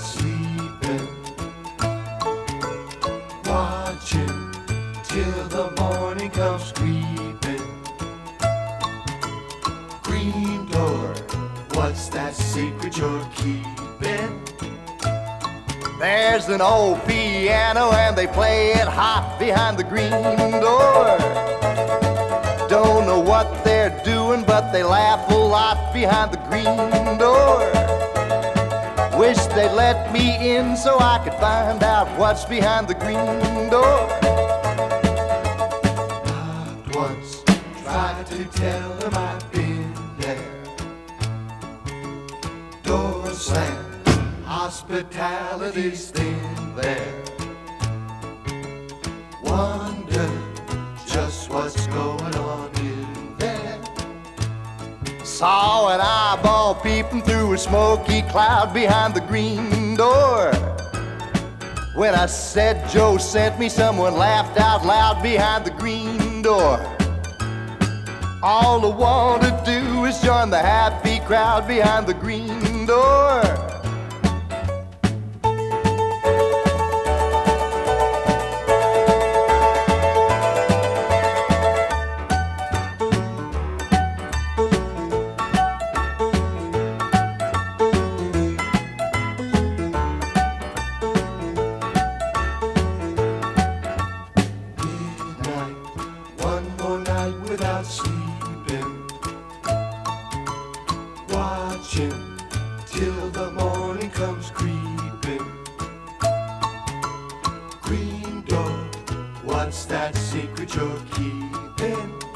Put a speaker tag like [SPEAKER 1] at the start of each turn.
[SPEAKER 1] sleeping, watching till the morning comes creeping. Green door, what's that secret you're keeping?
[SPEAKER 2] There's an old piano and they play it hot behind the green door. Don't know what they're doing, but they laugh a lot behind the green door. Wish they'd let me in so I could find out what's behind the green door.
[SPEAKER 1] Knocked once, tried to tell them I've been there. Door slammed, hospitality's thin there. Wonder
[SPEAKER 2] Saw an eyeball peeping through a smoky cloud behind the green door. When I said Joe sent me, someone laughed out loud behind the green door. All I want to do is join the happy crowd behind the green door.
[SPEAKER 1] Without sleeping. Watching till the morning comes creeping. Green door, what's that secret you're keeping?